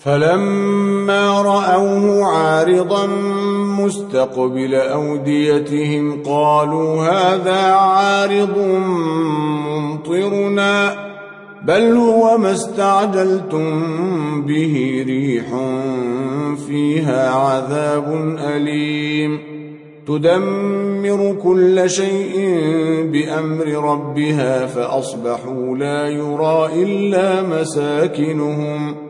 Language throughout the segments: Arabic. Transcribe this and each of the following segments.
فلما رأوه عارضا مستقبل أوديتهم قالوا هذا عارض ممطرنا بل هو ما استعجلتم به ريح فيها عذاب أليم. تدمر كل شيء بأمر ربها فأصبحوا لا يرى إلا مساكنهم ۖ.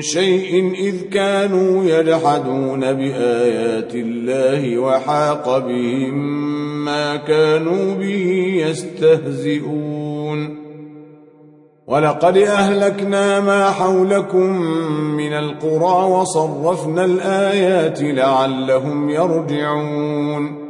شيء إذ كانوا يجحدون بآيات الله وحاق بهم ما كانوا به يستهزئون. ولقد أهلكنا ما حولكم من القرى وصرفنا الآيات لعلهم يرجعون.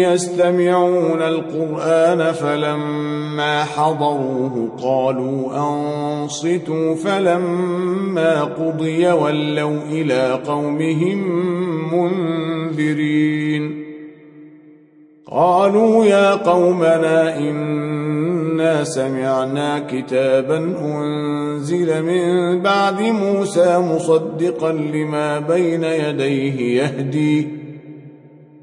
يستمعون القرآن فلما حضروه قالوا أنصتوا فلما قضي ولوا إلى قومهم منذرين. قالوا يا قومنا إنا سمعنا كتابا أنزل من بعد موسى مصدقا لما بين يديه يهدي